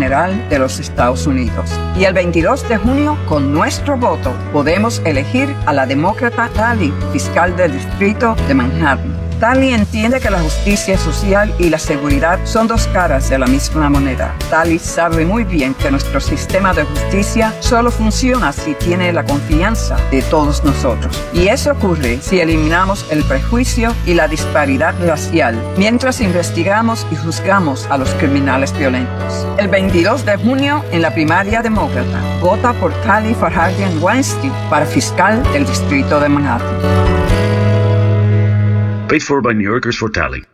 General de los Estados Unidos. Y el 22 de junio, con nuestro voto, podemos elegir a la demócrata Tali, fiscal del Distrito de Manhattan. Tali entiende que la justicia social y la seguridad son dos caras de la misma moneda. Tali sabe muy bien que nuestro sistema de justicia solo funciona si tiene la confianza de todos nosotros. Y eso ocurre si eliminamos el prejuicio y la disparidad racial mientras investigamos y juzgamos a los criminales violentos. El 22 de junio, en la primaria demócrata, vota por Tali Farhadian Weinstein para fiscal del Distrito de Manhattan. Paid for by New Yorkers for Tally.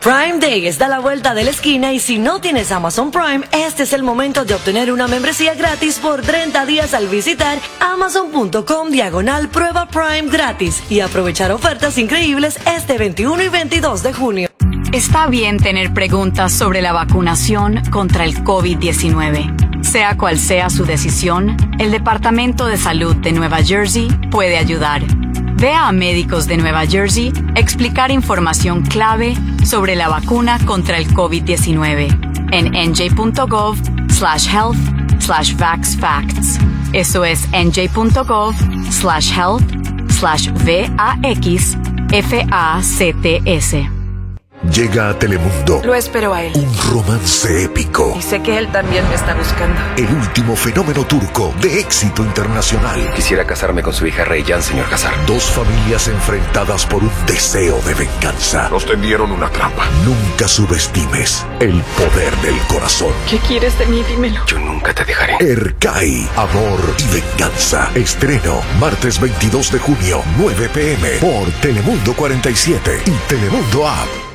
Prime Day está a la vuelta de la esquina y si no tienes Amazon Prime, este es el momento de obtener una membresía gratis por 30 días al visitar amazon.com diagonal prueba Prime gratis y aprovechar ofertas increíbles este 21 y 22 de junio. Está bien tener preguntas sobre la vacunación contra el COVID-19. Sea cual sea su decisión, el Departamento de Salud de Nueva Jersey puede ayudar. Vea a médicos de Nueva Jersey explicar información clave sobre la vacuna contra el COVID-19 en nj.gov slash health slash vaxfacts. Eso es nj.gov slash health slash V-A-X-F-A-C-T-S. Llega a Telemundo. Lo espero a él. Un romance épico. Y sé que él también me está buscando. El último fenómeno turco de éxito internacional. Quisiera casarme con su hija Reyyan, señor Hazar. Dos familias enfrentadas por un deseo de venganza. Nos tendieron una trampa. Nunca subestimes el poder del corazón. ¿Qué quieres de mí? Dímelo. Yo nunca te dejaré. Erkai, amor y venganza. Estreno martes 22 de junio, 9 pm por Telemundo 47 y Telemundo App.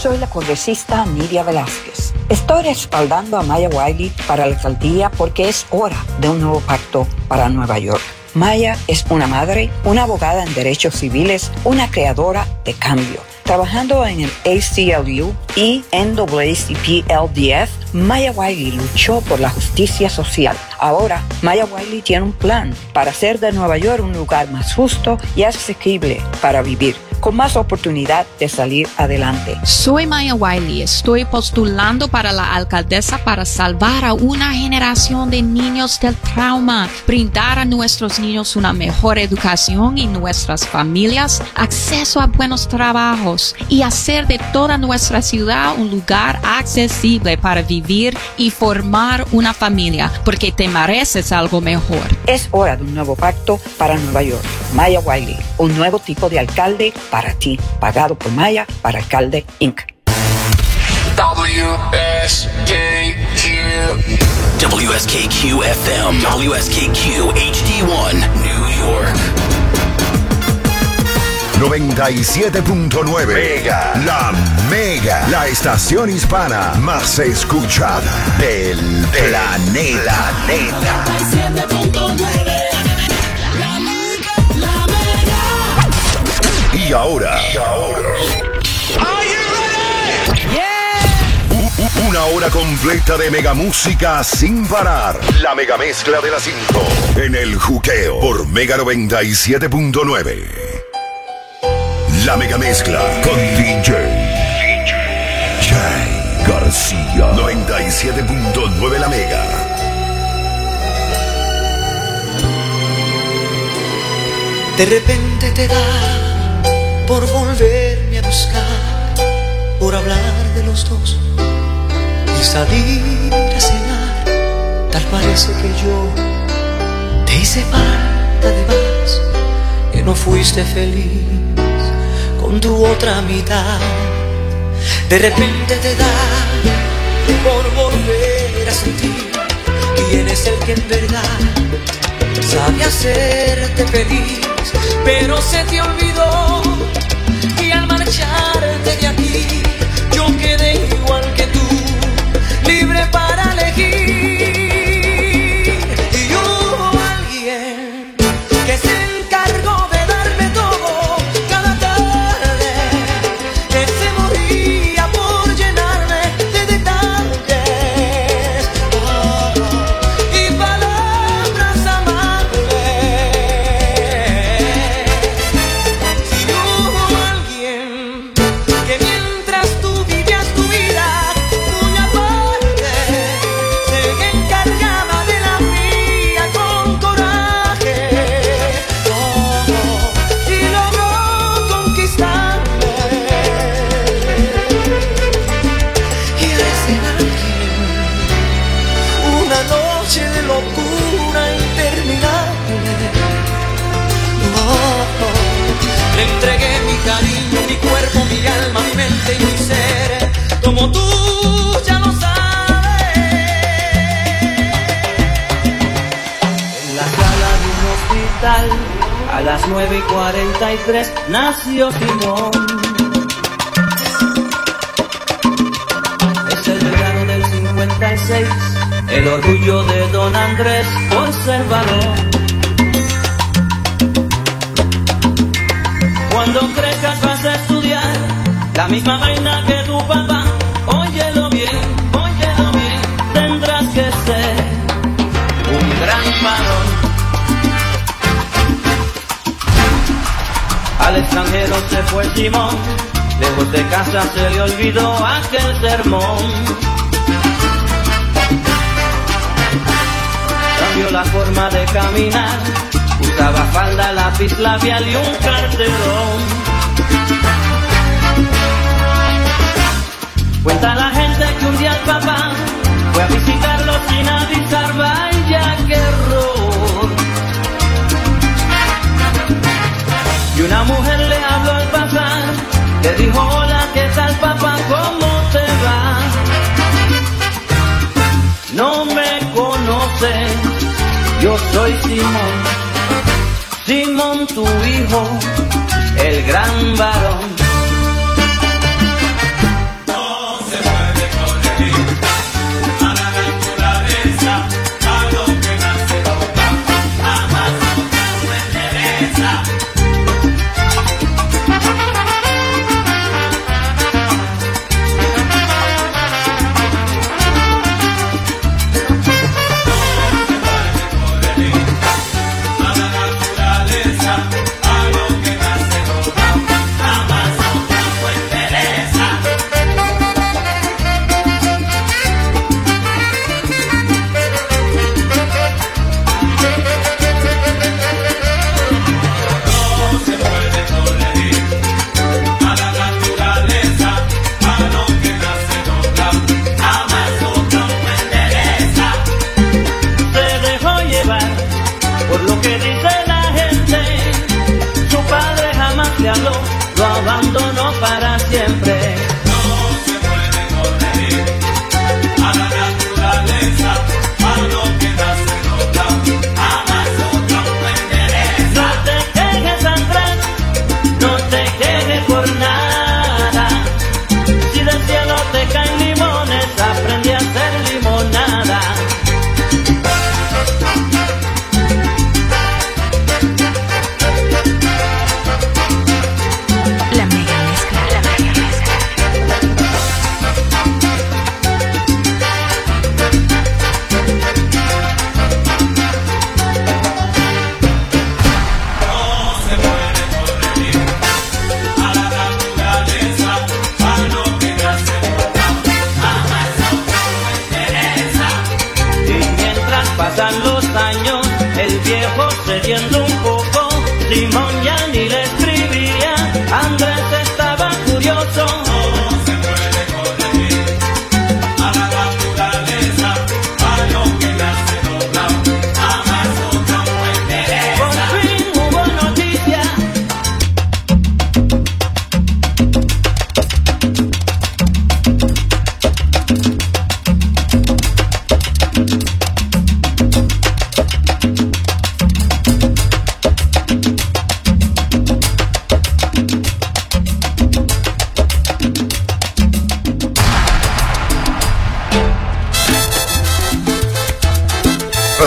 Soy la congresista Nidia Velázquez. Estoy respaldando a Maya Wiley para la alcaldía porque es hora de un nuevo pacto para Nueva York. Maya es una madre, una abogada en derechos civiles, una creadora de cambio. Trabajando en el ACLU y NAACP-LDF, Maya Wiley luchó por la justicia social. Ahora, Maya Wiley tiene un plan para hacer de Nueva York un lugar más justo y asequible para vivir con más oportunidad de salir adelante. Soy Maya Wiley, estoy postulando para la alcaldesa para salvar a una generación de niños del trauma, brindar a nuestros niños una mejor educación y nuestras familias acceso a buenos trabajos y hacer de toda nuestra ciudad un lugar accesible para vivir y formar una familia, porque te mereces algo mejor. Es hora de un nuevo pacto para Nueva York. Maya Wiley, un nuevo tipo de alcalde para ti, pagado por Maya para Alcalde Inc. WSKQ WSKQ FM WSKQ HD1 New York 97.9 Mega La Mega La estación hispana más escuchada del planeta. planeta. Y ahora. Y ahora. Una hora completa de mega música sin parar. La mega mezcla de las 5 en el juqueo por Mega 97.9. La mega mezcla con DJ. Jay García 97.9 La Mega. De repente te da por volverme a buscar, por hablar de los dos y salir a cenar. Tal parece que yo te hice falta de más, que no fuiste feliz tu otra mitad. De repente te da por volver a sentir quién es el que en verdad sabe hacerte feliz pero se te olvidó y al marcharte de aquí a las 9 y 43, nació Simón. Es el verano del 56, el orgullo de don Andrés por. Cuando crezcas vas a estudiar la misma vaina que tu papá. Óyelo bien, óyelo bien, tendrás que ser un gran varón. Al extranjero se fue Simón, lejos de casa se le olvidó aquel sermón. Cambió la forma de caminar, usaba falda, lápiz labial y un carterón. Cuenta la gente que un día el papá fue a visitarlo sin avisar, vaya que error. Y una mujer le habló al papá, le dijo, hola, ¿qué tal papá? ¿Cómo te va? No me conoces, yo soy Simón, Simón tu hijo, el gran varón.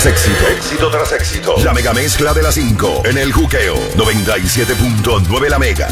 Éxito, éxito tras éxito. La mega mezcla de las 5 en el juqueo. 97.9 la mega.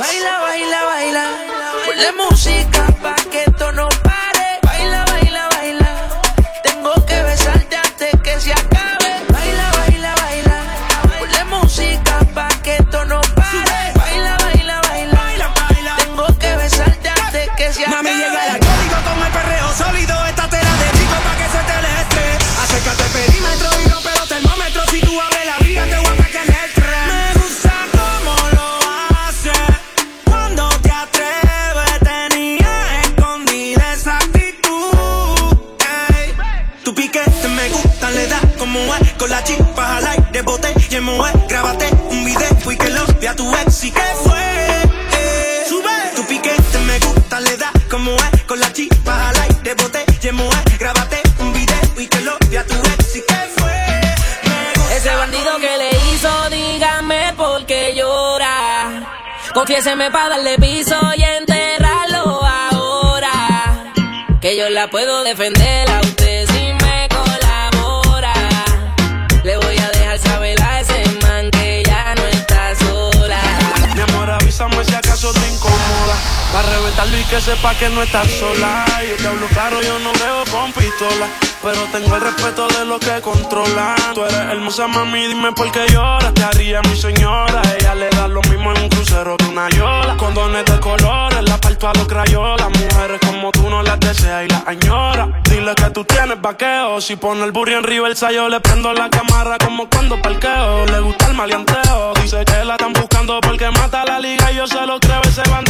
Laila Confiéseme pa' darle piso y enterrarlo ahora. Que yo la puedo defender. Para reventarlo y que sepa que no estás sola. Yo te hablo claro, yo no creo con pistola. Pero tengo el respeto de los que controlan. Tú eres hermosa, mami, dime por qué lloras. Te haría mi señora. Ella le da lo mismo en un crucero que una yola. Condones de colores, la parto a los crayolas. Mujeres como tú no las deseas y las añoras. Dile que tú tienes vaqueo. Si pone el burro en reversa, yo le prendo la cámara como cuando parqueo. Le gusta el maleanteo. Dice que la están buscando porque mata la liga. y Yo se lo creo y se van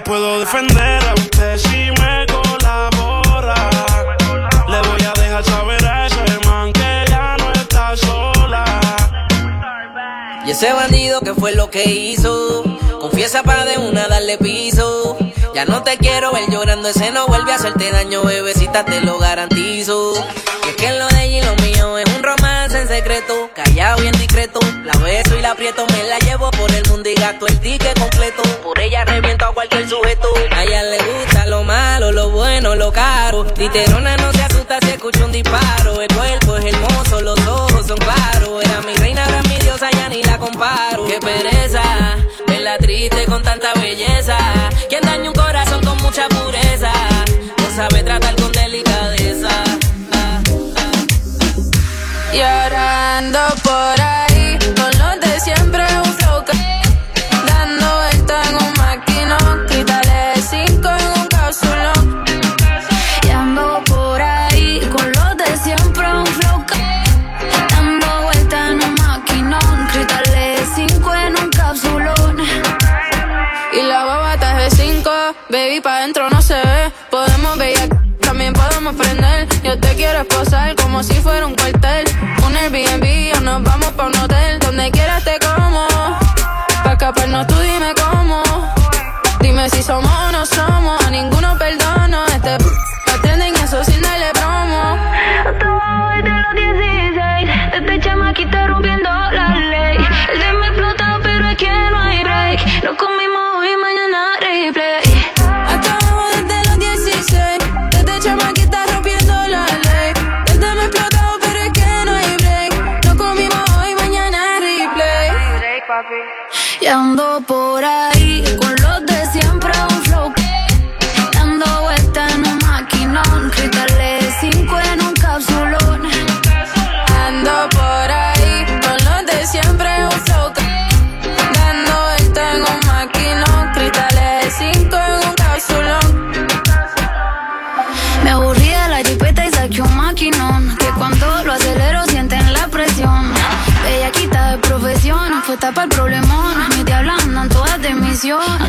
puedo defender a usted si me colabora. Le voy a dejar saber a ese man que ya no está sola. Y ese bandido que fue lo que hizo, confiesa pa' de una darle piso. Ya no te quiero ver llorando, ese no vuelve a hacerte daño, bebecita, te lo garantizo. La beso y la aprieto, me la llevo por el mundo y gasto el ticket completo. Por ella reviento a cualquier sujeto. A ella le gusta lo malo, lo bueno, lo caro. Titerona no se asusta si escucha un disparo. El cuerpo es hermoso, los ojos son claros. Era mi reina, era mi diosa, ya ni la comparo. Qué pereza, verla triste con tanta belleza. Quien daña un corazón con mucha pureza, no sabe tratar con delicadeza. Llorando por ahí, baby, pa' dentro no se ve. Podemos ver también podemos prender. Yo te quiero esposar como si fuera un cuartel. Un Airbnb o nos vamos pa' un hotel. Donde quieras te como. Pa' escaparnos tú dime cómo. Dime si somos o no somos. A ninguno Ando por ahí todas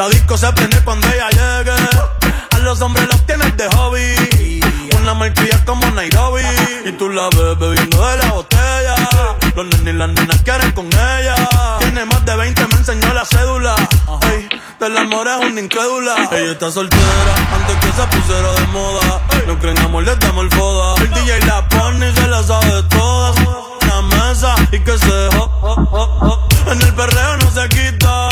La disco se prende cuando ella llegue. A los hombres los tienes de hobby. Una malcria como Nairobi. Y tú la ves bebiendo de la botella. Los nenes y las nenas quieren con ella. Tiene más de 20, me enseñó la cédula. Ey, del amor es una incrédula. Ella está soltera antes que se pusiera de moda. No creen amor, le damos el foda. El DJ la pone y se la sabe todas. Una mesa y que se jo. En el perreo no se quita,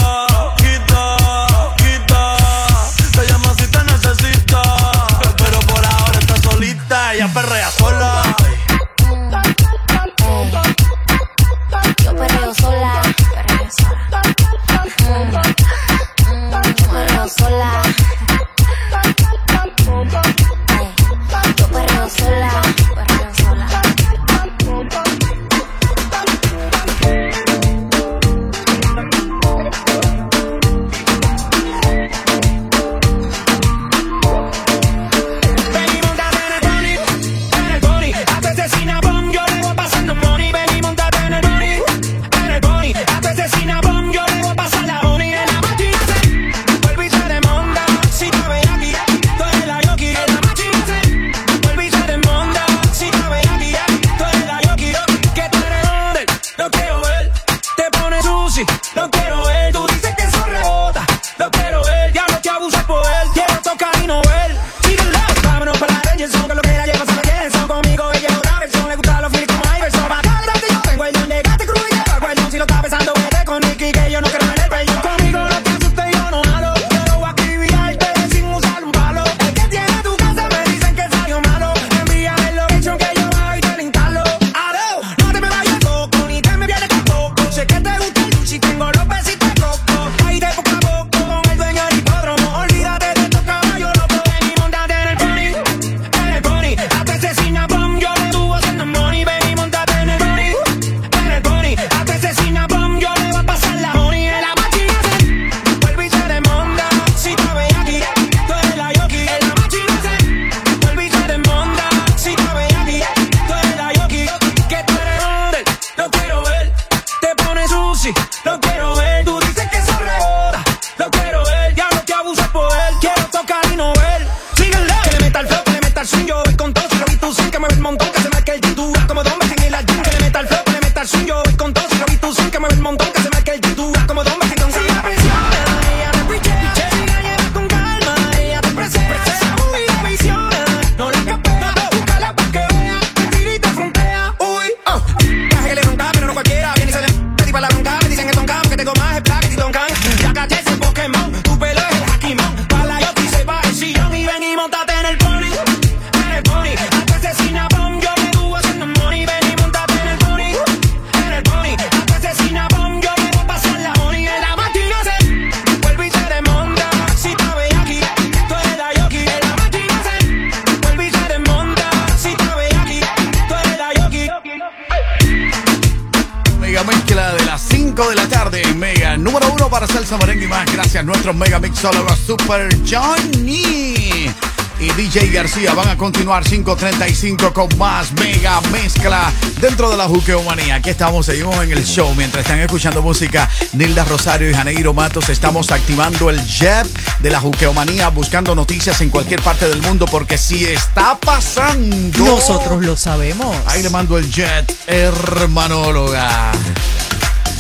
continuar 5.35 con más mega mezcla dentro de la Juqueomanía. Aquí estamos, seguimos en el show. Mientras están escuchando música, Nilda Rosario y Janeiro Matos estamos activando el jet de la Juqueomanía, buscando noticias en cualquier parte del mundo, porque si está pasando. Nosotros lo sabemos. Ahí le mando el jet, hermanóloga.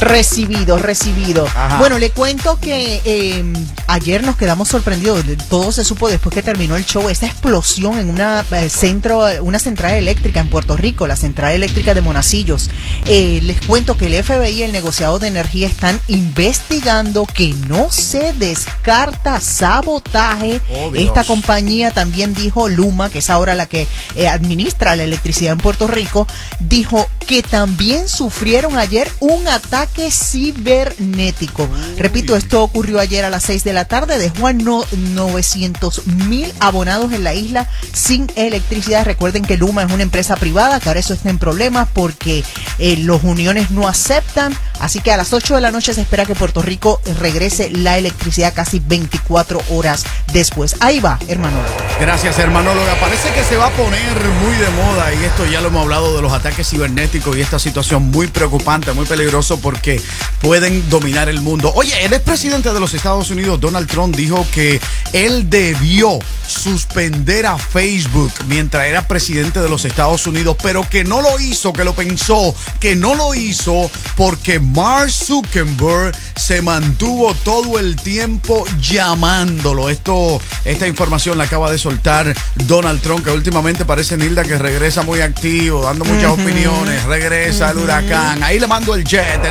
Recibido, recibido. Ajá. Bueno, le cuento que eh, ayer nos quedamos sorprendidos. Todo se supo después que terminó el show. Esta explosión en una eh, centro, una central eléctrica en Puerto Rico, la central eléctrica de Monacillos. Eh, les cuento que el FBI y el negociado de energía están investigando que no se descarta sabotaje. Oh. Esta compañía también dijo Luma, que es ahora la que eh, administra la electricidad en Puerto Rico, dijo que también sufrieron ayer un ataque cibernético. Repito, esto ocurrió ayer a las 6 de la tarde, dejó a no, 900 mil abonados en la isla sin electricidad. Recuerden que Luma es una empresa privada, que ahora eso está en problemas porque eh, los uniones no aceptan. Así que a las 8 de la noche se espera que Puerto Rico regrese la electricidad casi 24 horas después. Ahí va, hermano. Gracias, hermanóloga. Parece que se va a poner muy de moda y esto ya lo hemos hablado de los ataques cibernéticos y esta situación muy preocupante, muy peligroso porque pueden dominar el mundo. Oye, el expresidente de los Estados Unidos, Donald Trump, dijo que él debió suspender a Facebook mientras era presidente de los Estados Unidos, pero que no lo hizo, que lo pensó, que no lo hizo porque Mark Zuckerberg se mantuvo todo el tiempo llamándolo. Esto, esta información la acaba de soltar Donald Trump, que últimamente parece Nilda que regresa muy activo, dando muchas opiniones, regresa el huracán. Ahí le mando el jet,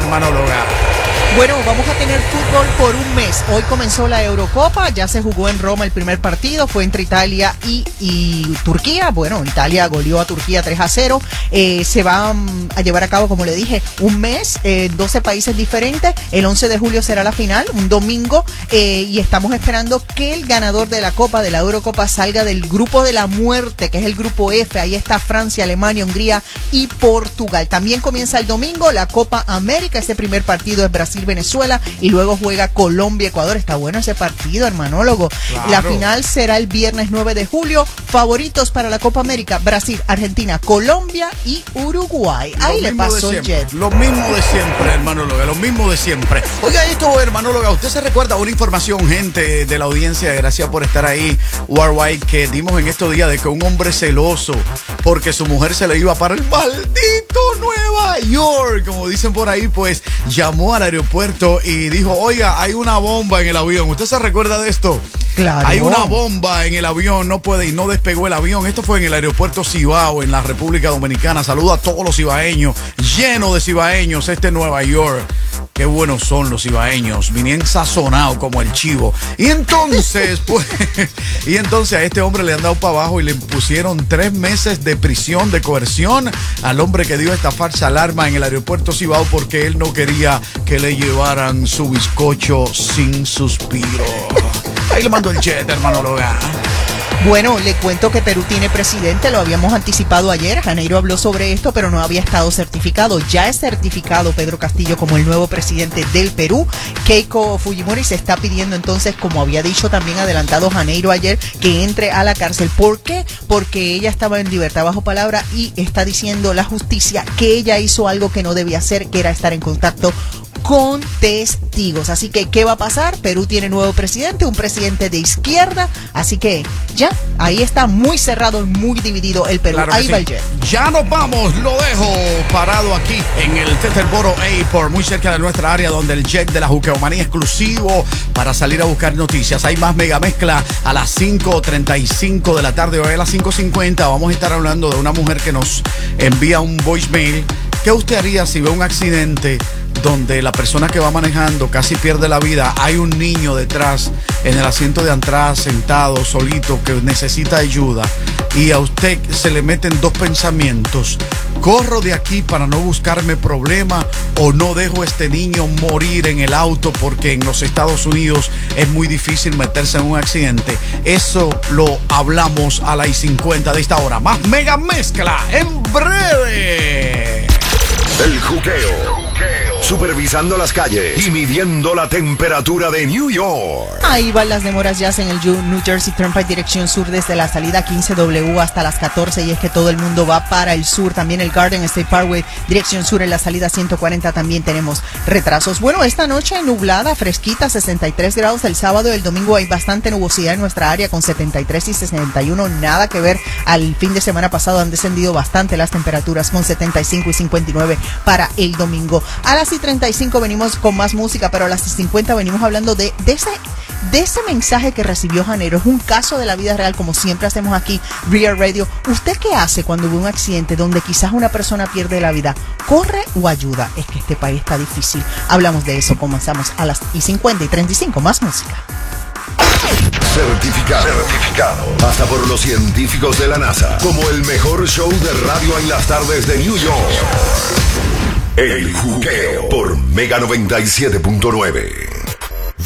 Bueno, vamos a tener fútbol por un mes. Hoy comenzó la Eurocopa, ya se jugó en Roma el primer partido, fue entre Italia y, y Turquía. Bueno, Italia goleó a Turquía 3 a 0. Eh, se va mm, a llevar a cabo, como le dije, un mes, eh, 12 países diferentes. El 11 de julio será la final, un domingo, eh, y estamos esperando que el ganador de la Copa, de la Eurocopa, salga del grupo de la muerte, que es el grupo F. Ahí está Francia, Alemania, Hungría y Portugal. También comienza el domingo la Copa América. Ese primer partido es Brasil-Venezuela y luego juega Colombia-Ecuador. Está bueno ese partido, hermanólogo. Claro. La final será el viernes 9 de julio. Favoritos para la Copa América: Brasil, Argentina, Colombia y Uruguay. Ahí le pasó el jet. Lo mismo de siempre, hermanóloga, lo mismo de siempre. Oiga, esto, hermanóloga, usted se recuerda una información, gente de la audiencia, gracias por estar ahí, Worldwide, que dimos en estos días de que un hombre celoso, porque su mujer se le iba para el maldito Nueva York, como dicen por ahí, pues llamó al aeropuerto y dijo, oiga, hay una bomba en el avión. ¿Usted se recuerda de esto? Claro. Hay una bomba en el avión, no puede y no despegó el avión. Esto fue en el aeropuerto Cibao, en la República Dominicana. Saludo a todos los cibaeños, lleno de cibaeños, este Nueva York. Qué buenos son los cibaeños, vinieron sazonados como el chivo. Y entonces, pues, y entonces a este hombre le han dado para abajo y le pusieron tres meses de prisión, de coerción al hombre que dio esta falsa alarma en el aeropuerto Cibao porque él no quería que le llevaran su bizcocho sin suspiro. Ahí le mando el jet, hermanóloga. Bueno, le cuento que Perú tiene presidente, lo habíamos anticipado ayer, Janeiro habló sobre esto, pero no había estado certificado. Ya es certificado Pedro Castillo como el nuevo presidente del Perú. Keiko Fujimori se está pidiendo entonces, como había dicho también adelantado Janeiro ayer, que entre a la cárcel. ¿Por qué? Porque ella estaba en libertad bajo palabra y está diciendo la justicia que ella hizo algo que no debía hacer, que era estar en contacto con testigos. Así que, ¿qué va a pasar? Perú tiene nuevo presidente, un presidente de izquierda. Así que ya, ahí está muy cerrado y muy dividido el Perú. Claro ahí sí. va el jet. Ya nos vamos, lo dejo parado aquí en el Teterboro Airport, muy cerca de nuestra área, donde el jet de la Juqueomanía exclusivo para salir a buscar noticias. Hay más mega mezcla a las 5.35 de la tarde, hoy a las 5.50. Vamos a estar hablando de una mujer que nos envía un voicemail. ¿Qué usted haría si ve un accidente donde la persona que va manejando casi pierde la vida? Hay un niño detrás en el asiento de atrás, sentado, solito, que necesita ayuda y a usted se le meten dos pensamientos. ¿Corro de aquí para no buscarme problema o no dejo a este niño morir en el auto porque en los Estados Unidos es muy difícil meterse en un accidente? Eso lo hablamos a las 50 de esta hora. Más mega mezcla en breve. El juqueo. Supervisando las calles y midiendo la temperatura de New York. Ahí van las demoras ya en el New Jersey Turnpike dirección sur desde la salida 15W hasta las 14 y es que todo el mundo va para el sur. También el Garden State Parkway dirección sur en la salida 140 también tenemos retrasos. Bueno, esta noche nublada, fresquita, 63 grados. El sábado y el domingo hay bastante nubosidad en nuestra área con 73 y 61. Nada que ver al fin de semana pasado. Han descendido bastante las temperaturas con 75 y 59 para el domingo. A las y 35 venimos con más música, pero a las y 50 venimos hablando de, ese de ese mensaje que recibió Janero. Es un caso de la vida real, como siempre hacemos aquí, Real Radio. ¿Usted qué hace cuando ve un accidente donde quizás una persona pierde la vida? ¿Corre o ayuda? Es que este país está difícil. Hablamos de eso. Comenzamos a las y 50 y 35. Más música. Certificado. Certificado. Hasta por los científicos de la NASA. Como el mejor show de radio en las tardes de New York. El juqueo por Mega 97.9.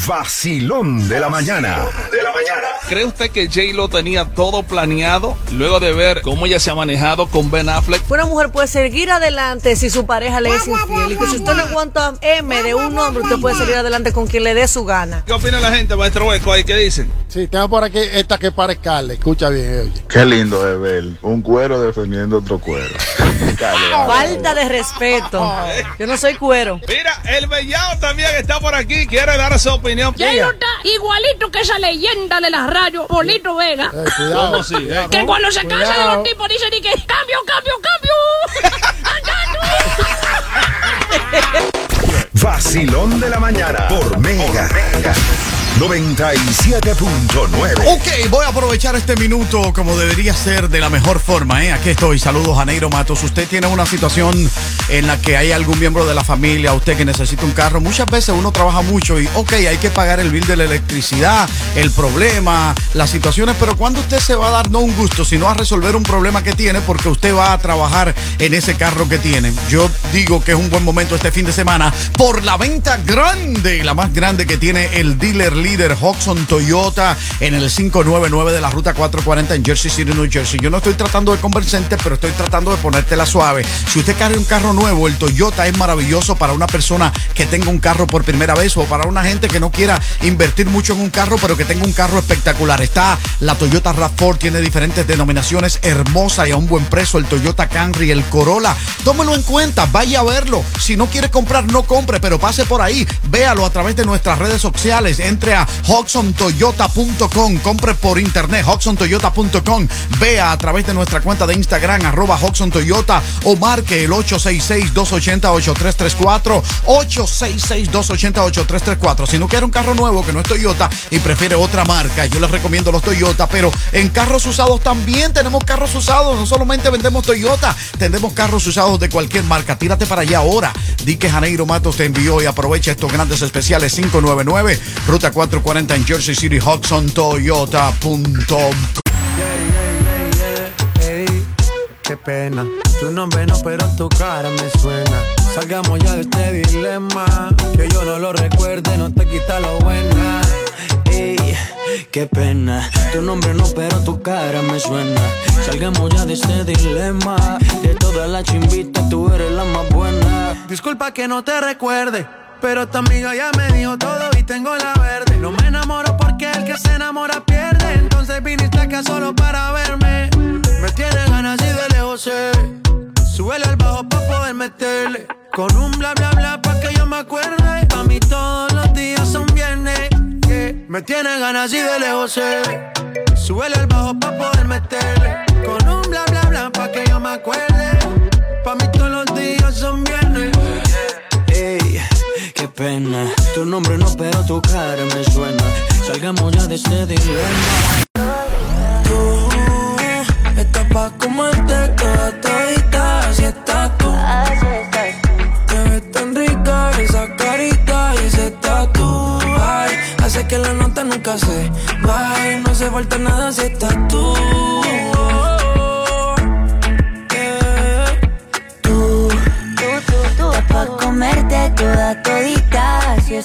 Vacilón de la mañana. De la mañana. ¿Cree usted que J-Lo tenía todo planeado luego de ver cómo ella se ha manejado con Ben Affleck? Una mujer puede seguir adelante si su pareja le es infiel. Y que si usted le aguanta M de un hombre, usted puede salir adelante con quien le dé su gana. ¿Qué opina la gente, maestro Hueco? ahí? ¿Qué dicen? Sí, tengo por aquí esta que para Scarlett. Escucha bien, oye. Qué lindo es ver un cuero defendiendo otro cuero. Falta de respeto. Yo no soy cuero. Mira, el Bellao también está por aquí. Quiere dar su opinión. J-Lo está igualito que esa leyenda de la radio, Polito Vega. cuidado. ¿Cómo así? eh? Que cuando se cansa de Cuidado. los tipos dice ni que cambio, cambio, cambio. Vacilón de la mañana por Mega. 97.9. Ok, voy a aprovechar este minuto como debería ser de la mejor forma. ¿eh? Aquí estoy. Saludos a Neiro Matos. Usted tiene una situación en la que hay algún miembro de la familia, usted que necesita un carro. Muchas veces uno trabaja mucho y, ok, hay que pagar el bill de la electricidad, el problema, las situaciones, pero cuando usted se va a dar no un gusto, sino a resolver un problema que tiene porque usted va a trabajar en ese carro que tiene. Yo digo que es un buen momento este fin de semana por la venta grande, la más grande que tiene el dealer líder Hodgson Toyota en el 599 de la ruta 440 en Jersey City, New Jersey. Yo no estoy tratando de convencerte, pero estoy tratando de ponértela suave. Si usted carga un carro nuevo, el Toyota es maravilloso para una persona que tenga un carro por primera vez o para una gente que no quiera invertir mucho en un carro, pero que tenga un carro espectacular. Está la Toyota RAV4, tiene diferentes denominaciones, hermosa y a un buen precio. El Toyota Camry, el Corolla. Tómelo en cuenta, vaya a verlo. Si no quiere comprar, no compre, pero pase por ahí. Véalo a través de nuestras redes sociales. Entre HoxonToyota.com. Compre por internet, HoxonToyota.com. Vea a través de nuestra cuenta de Instagram, arroba o marque el 866-280-8334. 866-280-8334. Si no quiere un carro nuevo que no es Toyota y prefiere otra marca, yo les recomiendo los Toyota, pero en carros usados también tenemos carros usados. No solamente vendemos Toyota, tenemos carros usados de cualquier marca. Tírate para allá ahora. Di que Janeiro Matos te envió y aprovecha estos grandes especiales 599, ruta 440 en Jersey City, HudsonToyota.com. Ey, qué pena. Tu nombre no, pero tu cara me suena. Salgamos ya de este dilema. Que yo no lo recuerde, no te quita lo buena. Ey, qué pena. Tu nombre no, pero tu cara me suena. Salgamos ya de este dilema. De todas las chimbitas, tú eres la más buena. Disculpa que no te recuerde. Pero tu amiga ya me dijo todo y tengo la verde. No me enamoro porque el que se enamora pierde. Entonces viniste acá solo para verme. Me tiene ganas y de lejos sé. Súbele al bajo pa' poder meterle. Con un bla bla bla pa' que yo me acuerde. Pa' mí todos los días son viernes. Me tiene ganas y de lejos sé. Súbele al bajo pa' poder meterle. Con un bla bla bla pa' que yo me acuerde. Pa' mí todos los días son viernes. Pena. Tu nombre no, pero tu cara me suena. Salgamos ya de este dilema. Tú estás pa' comerte toda todita, así estás tú. Te ves tan rica esa carita y ese tatu. Ay, hace que la nota nunca se baje. No hace falta nada si estás tú.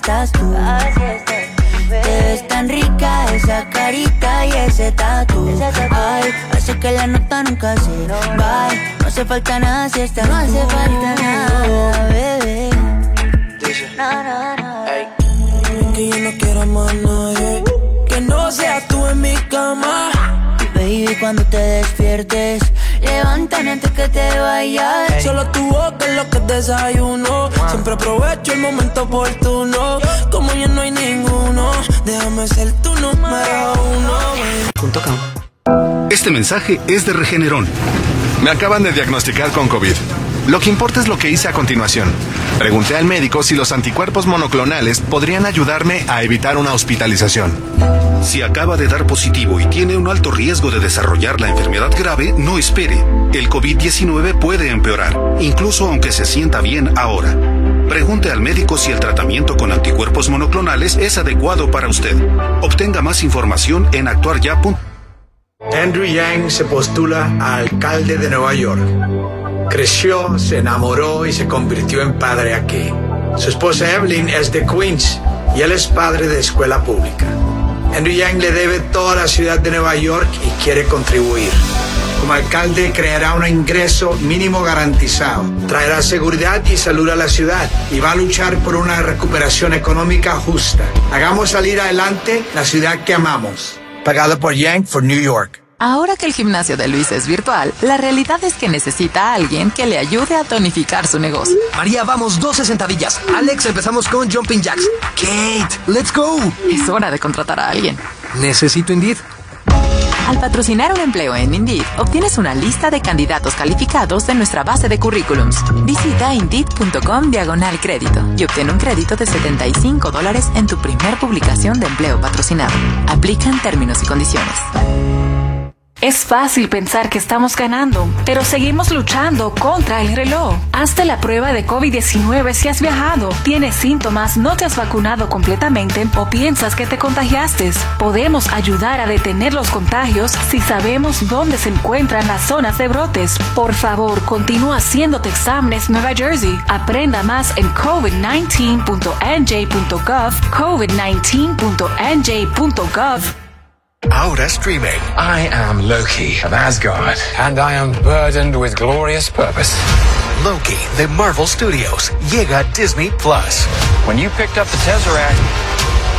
Todita, así estás tú. Te ves tan rica esa carita y ese tatu. Ay, hace que la nota nunca se va. No hace falta nada si estás No hace falta nada, bebé. No, no, no. que yo no quiero más nadie. Que no seas tú en mi cama. Baby, cuando te despiertes, levántame antes que te vayas. Solo tu boca es lo que desayuno. Siempre aprovecho el momento oportuno. Como ya no hay ninguno, déjame ser tu número uno. Este mensaje es de Regeneron. Me acaban de diagnosticar con COVID. Lo que importa es lo que hice a continuación. Pregunté al médico si los anticuerpos monoclonales podrían ayudarme a evitar una hospitalización. Si acaba de dar positivo y tiene un alto riesgo de desarrollar la enfermedad grave, no espere. El COVID-19 puede empeorar, incluso aunque se sienta bien ahora. Pregunte al médico si el tratamiento con anticuerpos monoclonales es adecuado para usted. Obtenga más información en actuarya.com. Andrew Yang se postula a alcalde de Nueva York. Creció, se enamoró y se convirtió en padre aquí. Su esposa Evelyn es de Queens y él es padre de escuela pública. Andrew Yang le debe toda la ciudad de Nueva York y quiere contribuir. Como alcalde creará un ingreso mínimo garantizado, traerá seguridad y salud a la ciudad y va a luchar por una recuperación económica justa. Hagamos salir adelante la ciudad que amamos. Pagado por Yang for New York. Ahora que el gimnasio de Luis es virtual, la realidad es que necesita a alguien que le ayude a tonificar su negocio. María, vamos, 12 sentadillas. Alex, empezamos con jumping jacks. Kate, let's go. Es hora de contratar a alguien. Necesito Indeed. Al patrocinar un empleo en Indeed, obtienes una lista de candidatos calificados de nuestra base de currículums. Visita Indeed.com diagonal crédito y obtén un crédito de 75 dólares en tu primer publicación de empleo patrocinado. Aplican términos y condiciones. Es fácil pensar que estamos ganando, pero seguimos luchando contra el reloj. Hazte la prueba de COVID-19 si has viajado, tienes síntomas, no te has vacunado completamente o piensas que te contagiaste. Podemos ayudar a detener los contagios si sabemos dónde se encuentran las zonas de brotes. Por favor, continúa haciéndote exámenes Nueva Jersey. Aprenda más en covid19.nj.gov, covid19.nj.gov. Ahora streaming. I am Loki of Asgard, and I am burdened with glorious purpose. Loki, the Marvel Studios, llega Disney Plus. When you picked up the Tesseract,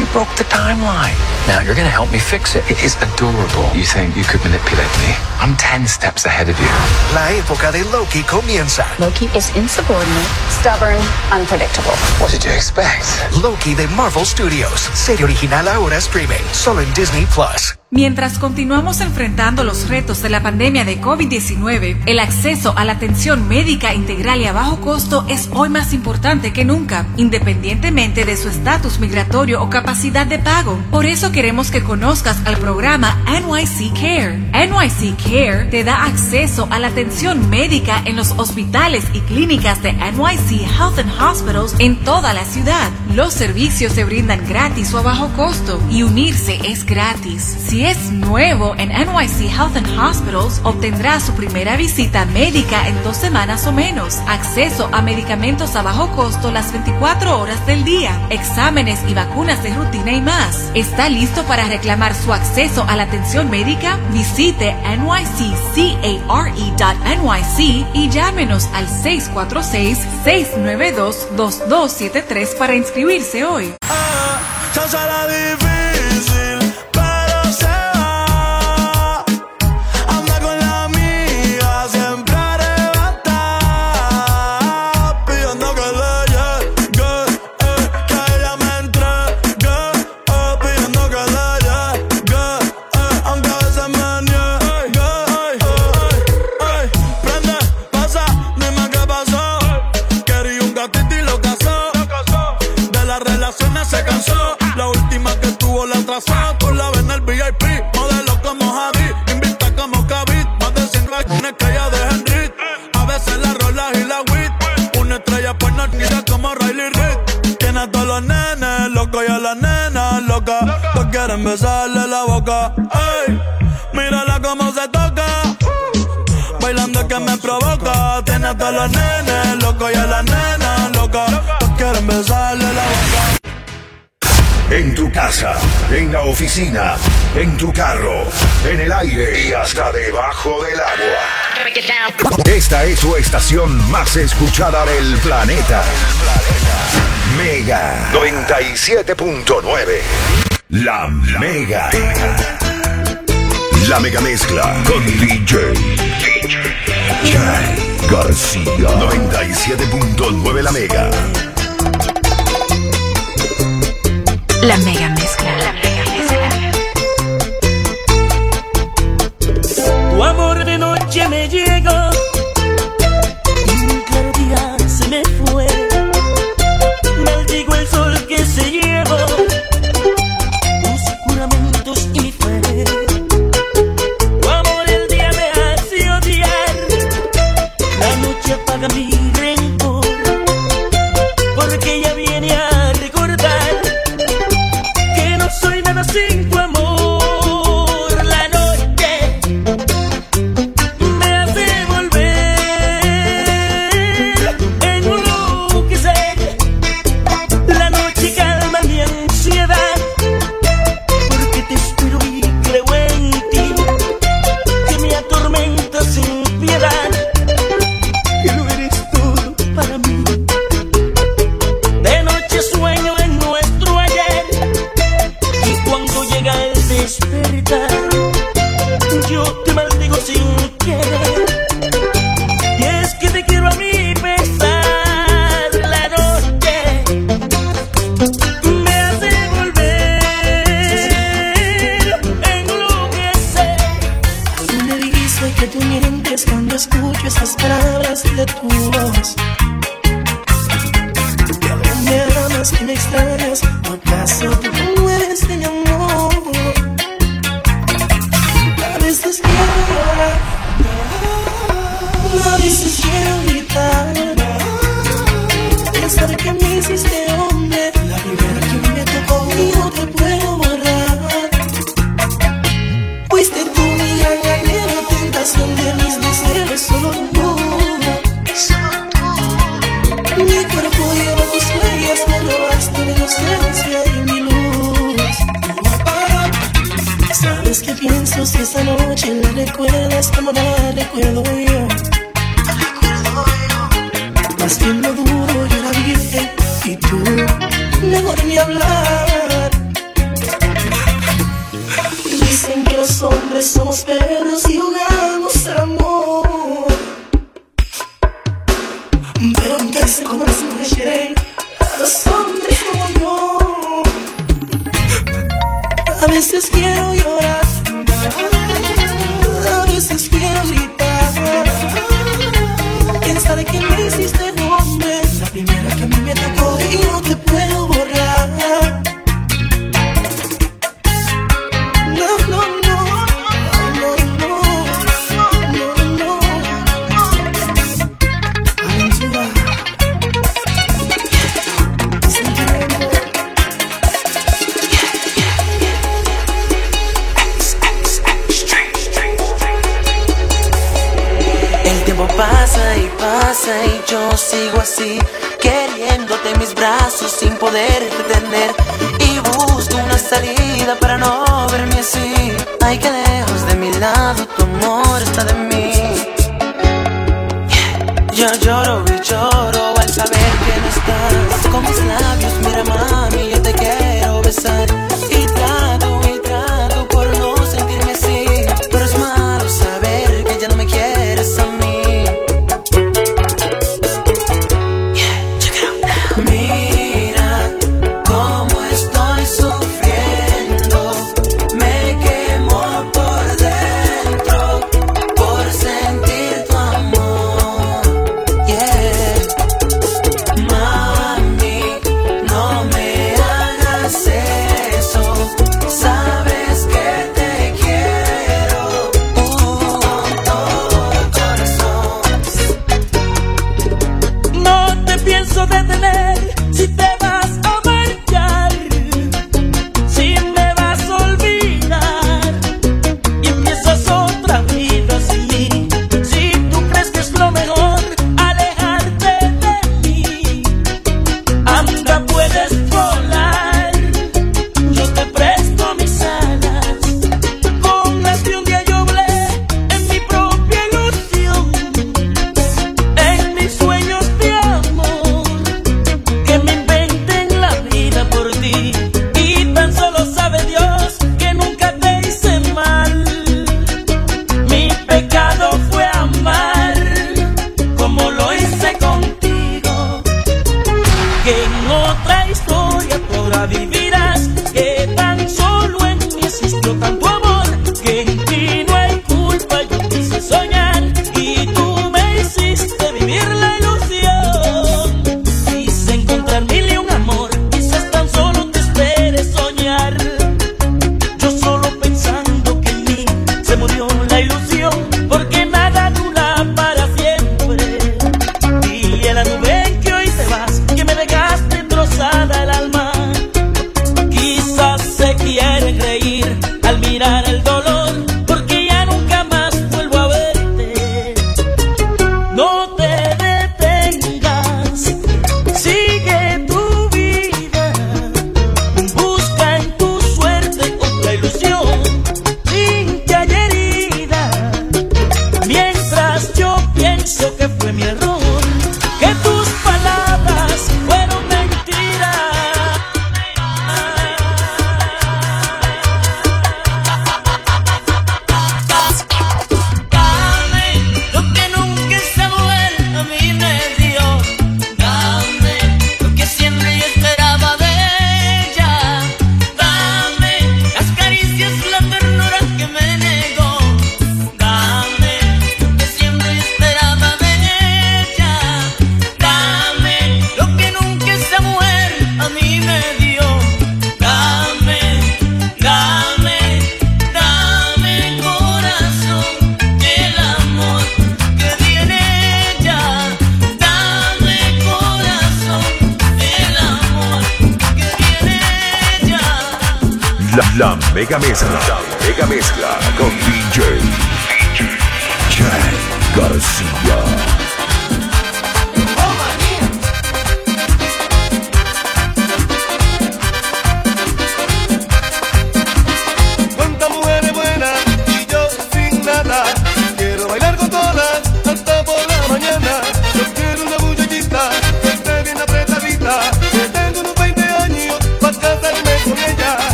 you broke the timeline. Now you're gonna help me fix it. It is adorable. You think you could manipulate me? I'm ten steps ahead of you. La época de Loki comienza. Loki is insubordinate, stubborn, unpredictable. What did you expect? Loki de Marvel Studios. Serie original ahora streaming. Solo en Disney Plus. Mientras continuamos enfrentando los retos de la pandemia de COVID-19, el acceso a la atención médica integral y a bajo costo es hoy más importante que nunca, independientemente de su estatus migratorio o capacidad de pago. Por eso queremos que conozcas al programa NYC Care. NYC Care te da acceso a la atención médica en los hospitales y clínicas de NYC Health and Hospitals en toda la ciudad. Los servicios se brindan gratis o a bajo costo y unirse es gratis. Si es nuevo en NYC Health and Hospitals, obtendrá su primera visita médica en dos semanas o menos, acceso a medicamentos a bajo costo las 24 horas del día, exámenes y vacunas de rutina y más. ¿Está listo para reclamar su acceso a la atención médica? Visite nyccare.nyc y llámenos al 646-692-2273 para inscribirse hoy. Se En tu casa, en la oficina, en tu carro, en el aire y hasta debajo del agua. Esta es tu estación más escuchada del planeta. Mega 97.9. La Mega. La Mega Mezcla con DJ. Jay García 97.9 La Mega. La Mega.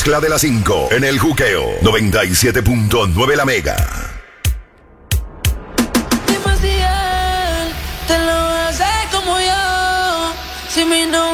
mezcla de las 5 en el juqueo 97.9 la mega. Dime si él te lo hace como yo, si mi no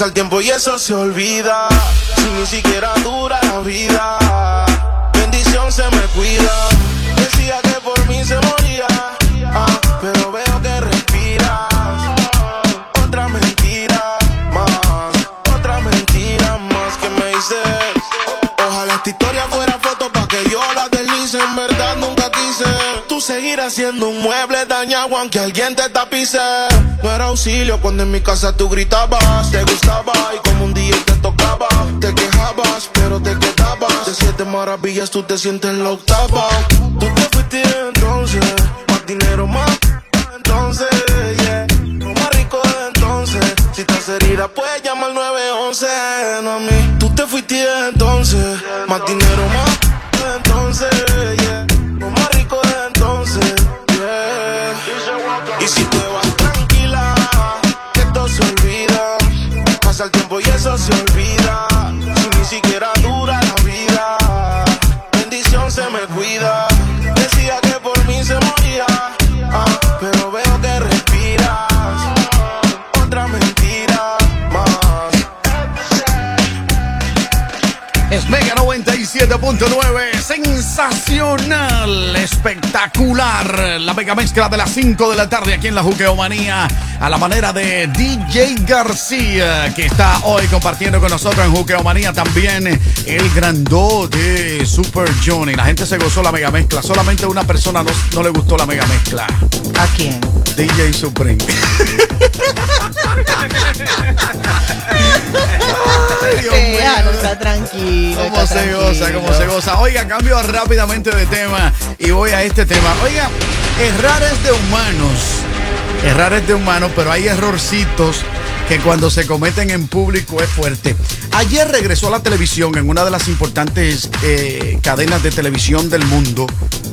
Pasa el tiempo y eso se olvida. Si ni siquiera dura la vida. Bendición se me cuida. Decía que por mí se moría. ah, pero veo que respiras. Otra mentira más. Otra mentira más que me dices. Ojalá esta historia fuera foto pa' que yo la deslice. En verdad nunca quise. Tú seguirás siendo un mueble dañado aunque alguien te tapice. Cuando en mi casa tú gritabas. Te gustaba y como un día te tocaba. Te quejabas, pero te quedabas. De siete maravillas tú te sientes en la octava. Tú te fuiste entonces. Más dinero, más entonces, yeah. Lo más rico de entonces. Si estás herida, puedes llamar al 911. No a mí. Tú te fuiste entonces. Más dinero, más Pasa el tiempo y eso se olvida. Sensacional, espectacular. La mega mezcla de las 5 de la tarde aquí en la Juqueomanía, a la manera de DJ García, que está hoy compartiendo con nosotros en Juqueomanía también el grandote Super Johnny. La gente se gozó la mega mezcla, solamente una persona no, no le gustó la mega mezcla. ¿A quién? DJ Supreme. Ay, Dios mío. Está tranquilo. ¿Cómo está se goza? tranquilo. ¿Cómo se goza? Oiga, cambio rápidamente de tema y voy a este tema. Oiga, errar es de humanos. Errar es de humanos, pero hay errorcitos que cuando se cometen en público es fuerte. Ayer regresó a la televisión en una de las importantes eh, cadenas de televisión del mundo,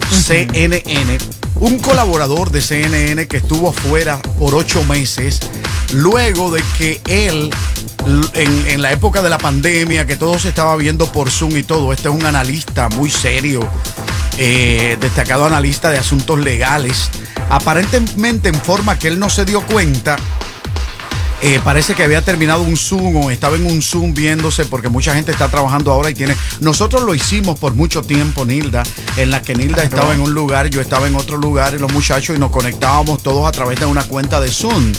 CNN, un colaborador de CNN que estuvo fuera por ocho meses, luego de que él en la época de la pandemia, que todo se estaba viendo por Zoom y todo, este es un analista muy serio, eh, destacado analista de asuntos legales, aparentemente en forma que él no se dio cuenta, eh, parece que había terminado un Zoom o estaba en un Zoom viéndose porque mucha gente está trabajando ahora y tiene... Nosotros lo hicimos por mucho tiempo, Nilda, en la que Nilda estaba en un lugar, yo estaba en otro lugar y los muchachos y nos conectábamos todos a través de una cuenta de Zoom.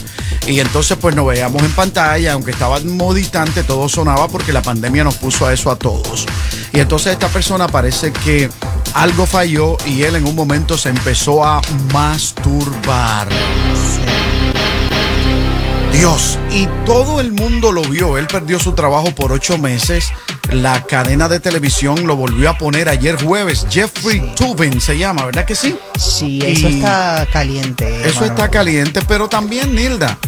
Y entonces pues nos veíamos en pantalla, aunque estábamos distantes, todo sonaba porque la pandemia nos puso a eso a todos. Y entonces esta persona parece que algo falló y él en un momento se empezó a masturbar. Dios, y todo el mundo lo vio. Él perdió su trabajo por ocho meses. La cadena de televisión lo volvió a poner ayer jueves. Jeffrey Tubin se llama, ¿verdad que sí? Sí, eso Y está caliente. Eso está caliente, pero también, Nilda.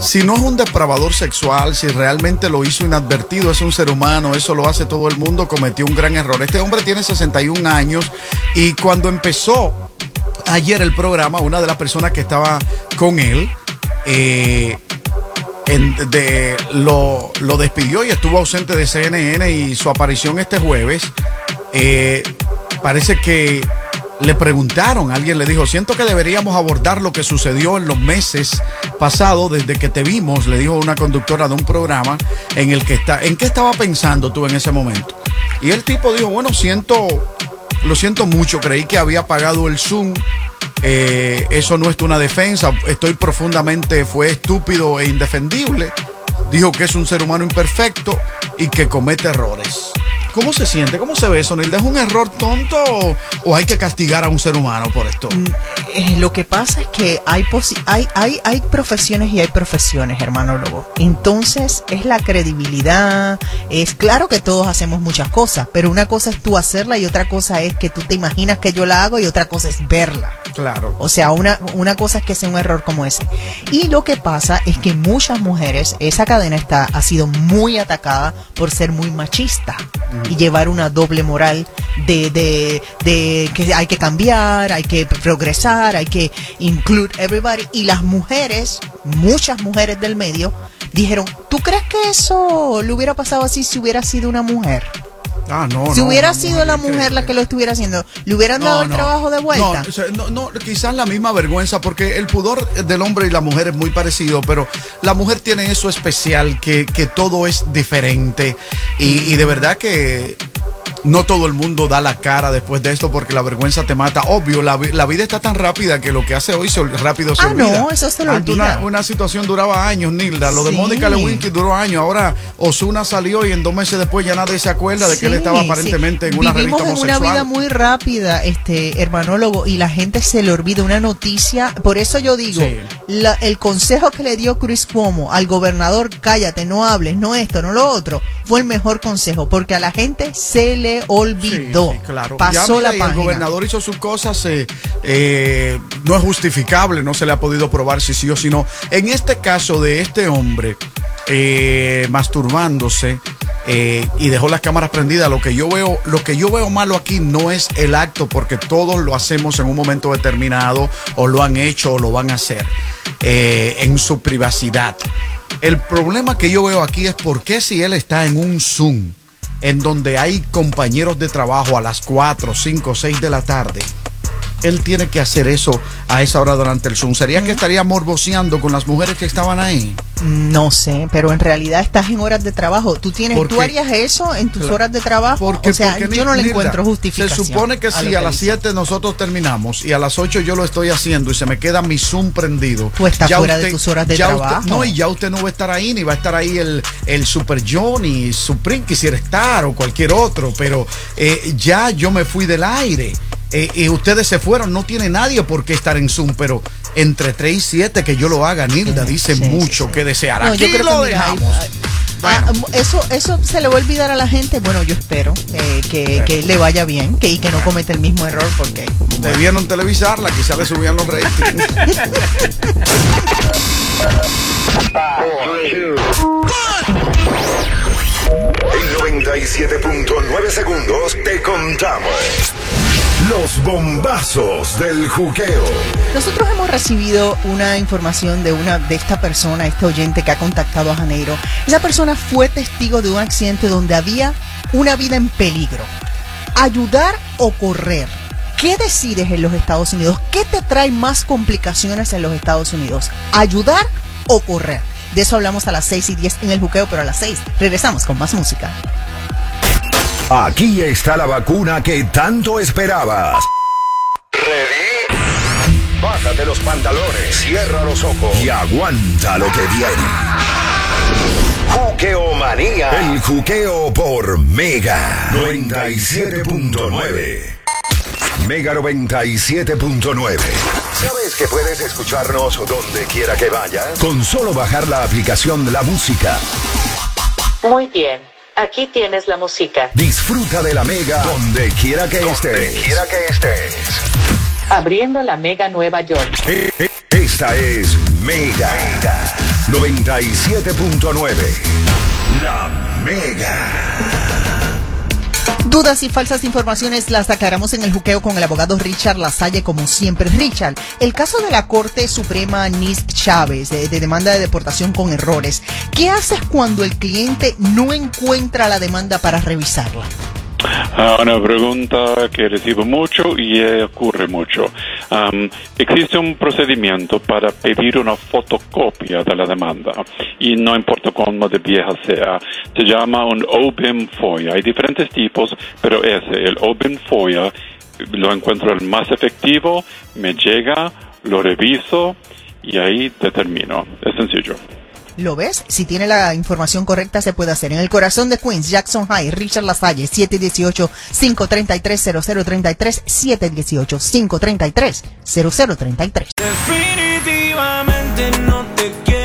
Si no es un depravador sexual, si realmente lo hizo inadvertido, es un ser humano, eso lo hace todo el mundo, cometió un gran error. Este hombre tiene 61 años y cuando empezó ayer el programa, una de las personas que estaba con él, eh, de, lo, despidió y estuvo ausente de CNN y su aparición este jueves. eh, parece que le preguntaron, alguien le dijo, siento que deberíamos abordar lo que sucedió en los meses pasados desde que te vimos, le dijo una conductora de un programa en el que está, ¿en qué estaba pensando tú en ese momento? Y el tipo dijo, bueno, siento, lo siento mucho, creí que había apagado el Zoom. Eh, eso no es una defensa, estoy profundamente, fue estúpido e indefendible. Dijo que es un ser humano imperfecto y que comete errores. ¿Cómo se siente? ¿Cómo se ve eso, Nilda? ¿Es un error tonto o, o hay que castigar a un ser humano por esto? Eh, lo que pasa es que hay, hay, hay, hay profesiones y hay profesiones, hermano Lobo. Entonces, es la credibilidad. Es claro que todos hacemos muchas cosas, pero una cosa es tú hacerla y otra cosa es que tú te imaginas que yo la hago y otra cosa es verla. Claro. O sea, una, una cosa es que sea un error como ese. Y lo que pasa es que muchas mujeres, esa cadena está, ha sido muy atacada por ser muy machista y llevar una doble moral de, de, de que hay que cambiar, hay que progresar, hay que include everybody. Y las mujeres, muchas mujeres del medio, dijeron, ¿tú crees que eso le hubiera pasado así si hubiera sido una mujer? Ah, no, si no, hubiera sido la mujer la que lo estuviera haciendo, ¿le hubieran dado el trabajo de vuelta? No, no, no, quizás la misma vergüenza, porque el pudor del hombre y la mujer es muy parecido, pero la mujer tiene eso especial, que, que todo es diferente. Y, y de verdad que no todo el mundo da la cara después de esto porque la vergüenza te mata. Obvio, la, vi- la vida está tan rápida que lo que hace hoy se, rápido se Ah, olvida. no, eso se lo olvida. Una, una situación duraba años, Nilda. Lo de. Mónica Lewinsky duró años. Ahora Osuna salió y en dos meses después ya nadie se acuerda de que él estaba sí. aparentemente en una Vivimos revista en una homosexual. vida muy rápida, este hermanólogo, y la gente se le olvida una noticia. Por eso yo digo, la- el consejo que le dio Chris Cuomo al gobernador, cállate, no hables, no esto, no lo otro, fue el mejor consejo, porque a la gente se le olvidó. Sí, claro. Pasó Ya, la El gobernador hizo sus cosas, eh, eh, no es justificable, no se le ha podido probar si sí o si no. En este caso de este hombre eh, masturbándose eh, y dejó las cámaras prendidas, lo que yo veo, lo que yo veo malo aquí no es el acto, porque todos lo hacemos en un momento determinado, o lo han hecho o lo van a hacer eh, en su privacidad. El problema que yo veo aquí es por qué si él está en un Zoom en donde hay compañeros de trabajo a las 4, 5, 6 de la tarde, él tiene que hacer eso a esa hora durante el Zoom. ¿Sería que estaría morboseando con las mujeres que estaban ahí? No sé, pero en realidad estás en horas de trabajo. ¿Tú tienes, tú harías eso en tus Claro. horas de trabajo? Porque, o sea, porque, yo no le encuentro justificación. Se supone que si a las dice. 7 nosotros terminamos y a las 8 yo lo estoy haciendo y se me queda mi Zoom prendido. Tú estás fuera de tus horas de usted- trabajo. no, y ya usted no va a estar ahí, ni va a estar ahí el, el Super Johnny, Supreme, quisiera estar, o cualquier otro, pero eh, ya yo me fui del aire. Eh, y ustedes se fueron, no tiene nadie por qué estar en Zoom, pero entre 3 y 7 que yo lo haga, Nilda, dice mucho que desear. No, Aquí yo creo lo que mira, dejamos. Ah, eso, eso se le va a olvidar a la gente. Bueno, yo espero eh, que, que le vaya bien que, y que no cometa el mismo error porque Debieron televisarla, quizá le subían los ratings. En 97.9 segundos te contamos los bombazos del juqueo. Nosotros hemos recibido una información de una de esta persona, este oyente que ha contactado a Janeiro. Esa persona fue testigo de un accidente donde había una vida en peligro. Ayudar o correr. ¿Qué decides en los Estados Unidos? ¿Qué te trae más complicaciones en los Estados Unidos? ¿Ayudar o correr? De eso hablamos a las 6 y 10 en el juqueo, pero a las 6 regresamos con más música. Aquí está la vacuna que tanto esperabas. ¿Ready? Bájate los pantalones, cierra los ojos y aguanta lo que viene. Juqueo Manía. El juqueo por Mega 97.9. Mega 97.9. ¿Sabes que puedes escucharnos donde quiera que vayas? Con solo bajar la aplicación de la música. Muy bien, aquí tienes la música. Disfruta de la Mega donde quiera que estés. quiera que estés. Abriendo la Mega Nueva York. Eh, eh, Esta es Mega 97.9. La Mega. Dudas y falsas informaciones las aclaramos en el juqueo con el abogado Richard Lasalle, como siempre. Richard, el caso de la Corte Suprema Nis Chávez de, de demanda de deportación con errores, ¿qué haces cuando el cliente no encuentra la demanda para revisarla? Ah, una pregunta que recibo mucho y ocurre mucho. Am, existe un procedimiento para pedir una fotocopia de la demanda y no importa cuándo de vieja sea. Se llama un Open FOIA. Hay diferentes tipos, pero ese, el Open FOIA, lo encuentro el más efectivo, me llega, lo reviso y ahí determino. Es sencillo. ¿Lo ves? Si tiene la información correcta se puede hacer. En el corazón de Queens, Jackson High, Richard Lasalle, 718-533-0033, 718-533-0033. Definitivamente no te quiero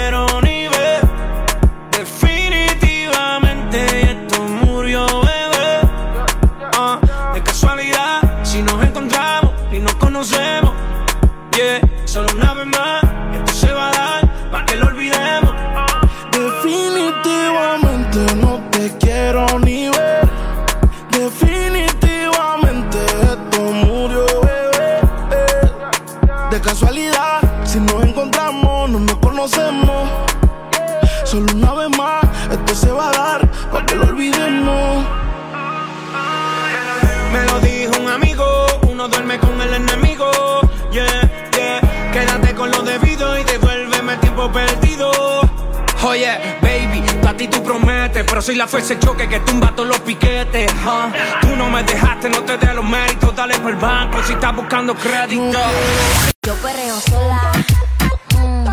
actitud promete, pero soy la fuerza choque que tumba todos los piquetes. Tú no me dejaste, no te dé los méritos, dale por el banco si estás buscando crédito. Yo perreo sola. Mm,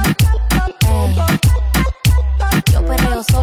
Yo perreo sola.